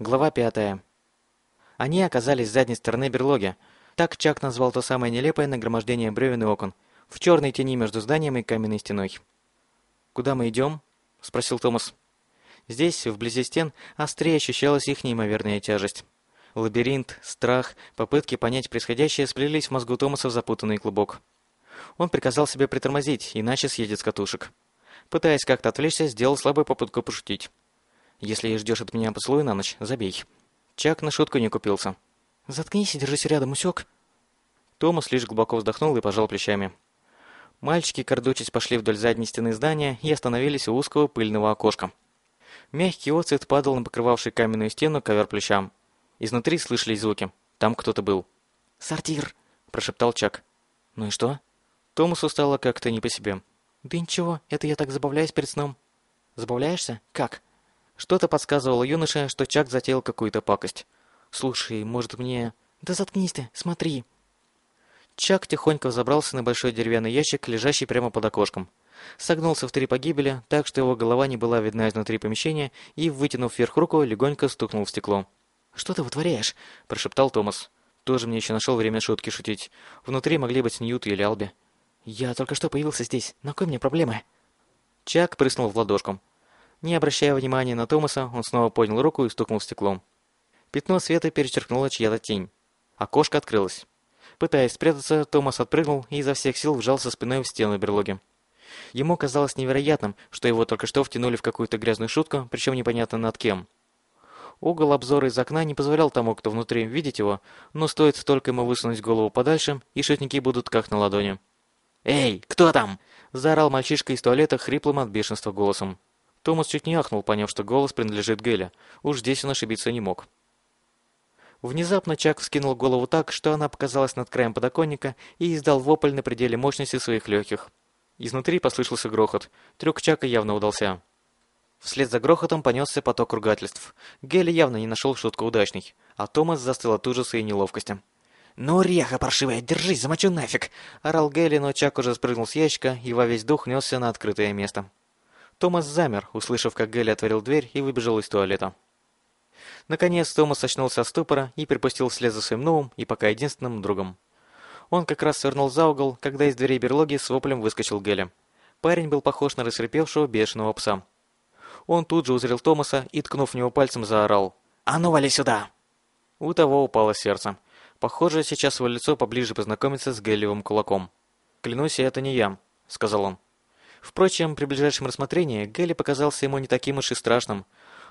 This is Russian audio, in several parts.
Глава пятая. Они оказались с задней стороны берлоги. Так Чак назвал то самое нелепое нагромождение бревен и окон, в черной тени между зданием и каменной стеной. «Куда мы идем?» – спросил Томас. Здесь, вблизи стен, острее ощущалась их неимоверная тяжесть. Лабиринт, страх, попытки понять происходящее сплелись в мозгу Томаса в запутанный клубок. Он приказал себе притормозить, иначе съедет с катушек. Пытаясь как-то отвлечься, сделал слабую попытку пошутить. Если ждешь от меня поцелуя на ночь, забей. Чак на шутку не купился. Заткнись и держись рядом, усек. Томас лишь глубоко вздохнул и пожал плечами. Мальчики, крадучись, пошли вдоль задней стены здания и остановились у узкого пыльного окошка. Мягкий оцвет падал на покрывавший каменную стену ковер плечам. Изнутри слышались звуки. Там кто-то был. «Сортир!» – прошептал Чак. «Ну и что?» Томасу стало как-то не по себе. «Да ничего, это я так забавляюсь перед сном». «Забавляешься? Как?» Что-то подсказывало юноше, что Чак затеял какую-то пакость. «Слушай, может мне...» «Да заткнись ты, смотри!» Чак тихонько взобрался на большой деревянный ящик, лежащий прямо под окошком. Согнулся в три погибели, так что его голова не была видна изнутри помещения, и, вытянув вверх руку, легонько стукнул в стекло. «Что ты вытворяешь?» – прошептал Томас. «Тоже мне еще нашел время шутки шутить. Внутри могли быть Ньют или Алби». «Я только что появился здесь. На кой мне проблемы?» Чак прыснул в ладошку. Не обращая внимания на Томаса, он снова поднял руку и стукнул в стекло. Пятно света перечеркнуло чья-то тень. Окошко открылось. Пытаясь спрятаться, Томас отпрыгнул и изо всех сил вжался спиной в стену берлоги. Ему казалось невероятным, что его только что втянули в какую-то грязную шутку, причем непонятно над кем. Угол обзора из окна не позволял тому, кто внутри, видеть его, но стоит только ему высунуть голову подальше, и шутники будут как на ладони. «Эй, кто там?» – заорал мальчишка из туалета хриплым от бешенства голосом. Томас чуть не ахнул, поняв, что голос принадлежит Геле. Уж здесь он ошибиться не мог. Внезапно Чак вскинул голову так, что она показалась над краем подоконника и издал вопль на пределе мощности своих легких. Изнутри послышался грохот. Трюк Чака явно удался. Вслед за грохотом понесся поток ругательств. Гелли явно не нашел шутку удачной, а Томас застыл от ужаса и неловкости. «Ну, реха паршивая, держись, замочу нафиг!» Орал Гелли, но Чак уже спрыгнул с ящика и во весь дух несся на открытое место. Томас замер, услышав, как Гелли отворил дверь и выбежал из туалета. Наконец Томас очнулся от ступора и припустил вслед за своим новым и пока единственным другом. Он как раз свернул за угол, когда из дверей берлоги с воплем выскочил Гелли. Парень был похож на рассверпевшего бешеного пса. Он тут же узрел Томаса и, ткнув в него пальцем, заорал. «А ну, вали сюда!» У того упало сердце. Похоже, сейчас его лицо поближе познакомиться с Гелиевым кулаком. «Клянусь, это не я», — сказал он. Впрочем, при ближайшем рассмотрении Гелли показался ему не таким уж и страшным.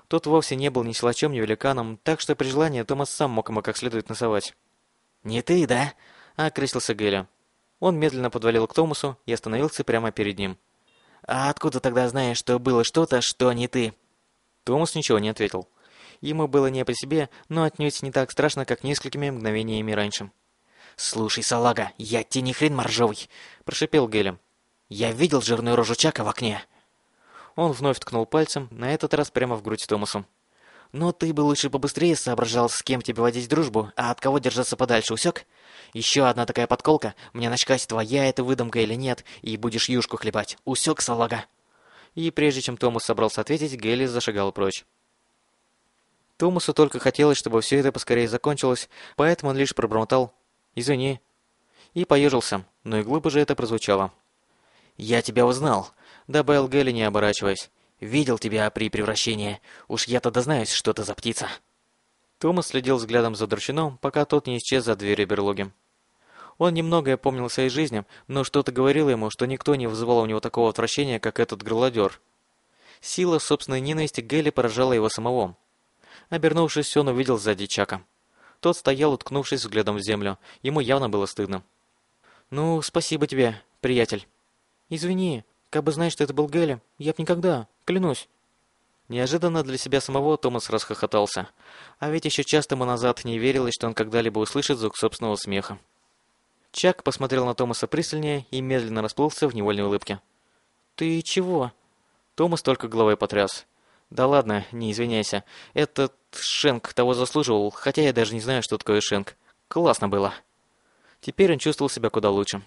Тот вовсе не был ни силачом, ни великаном, так что при желании Томас сам мог ему как следует носовать. «Не ты, да?» — окрысился Гелли. Он медленно подвалил к Томасу и остановился прямо перед ним. «А откуда тогда знаешь, что было что-то, что не ты?» Томас ничего не ответил. Ему было не по себе, но отнюдь не так страшно, как несколькими мгновениями раньше. «Слушай, салага, я тебе не хрен моржовый!» – прошипел Гелем. Я видел жирную рожу Чака в окне. Он вновь ткнул пальцем, на этот раз прямо в грудь Томасу. Но ты бы лучше побыстрее соображал, с кем тебе водить дружбу, а от кого держаться подальше, усек? Еще одна такая подколка, мне начкать, твоя это выдумка или нет, и будешь юшку хлебать. Усек, салага. И прежде чем Томас собрался ответить, Гелли зашагал прочь. Томасу только хотелось, чтобы все это поскорее закончилось, поэтому он лишь пробормотал «Извини». И поежился, но и глупо же это прозвучало. «Я тебя узнал», — добавил Гэлли, не оборачиваясь. «Видел тебя при превращении. Уж я-то дознаюсь, что ты за птица». Томас следил взглядом за Дурчином, пока тот не исчез за дверью берлоги. Он немногое помнил своей жизни, но что-то говорило ему, что никто не вызывал у него такого отвращения, как этот гроладер. Сила собственной ненависти Гэлли поражала его самого. Обернувшись, он увидел сзади Чака. Тот стоял, уткнувшись взглядом в землю. Ему явно было стыдно. «Ну, спасибо тебе, приятель». «Извини, как бы знаешь, что это был Гелли, я б никогда, клянусь». Неожиданно для себя самого Томас расхохотался. А ведь еще час тому назад не верилось, что он когда-либо услышит звук собственного смеха. Чак посмотрел на Томаса пристальнее и медленно расплылся в невольной улыбке. «Ты чего?» Томас только головой потряс. «Да ладно, не извиняйся. Этот Шенк того заслуживал, хотя я даже не знаю, что такое Шенк. Классно было». Теперь он чувствовал себя куда лучше.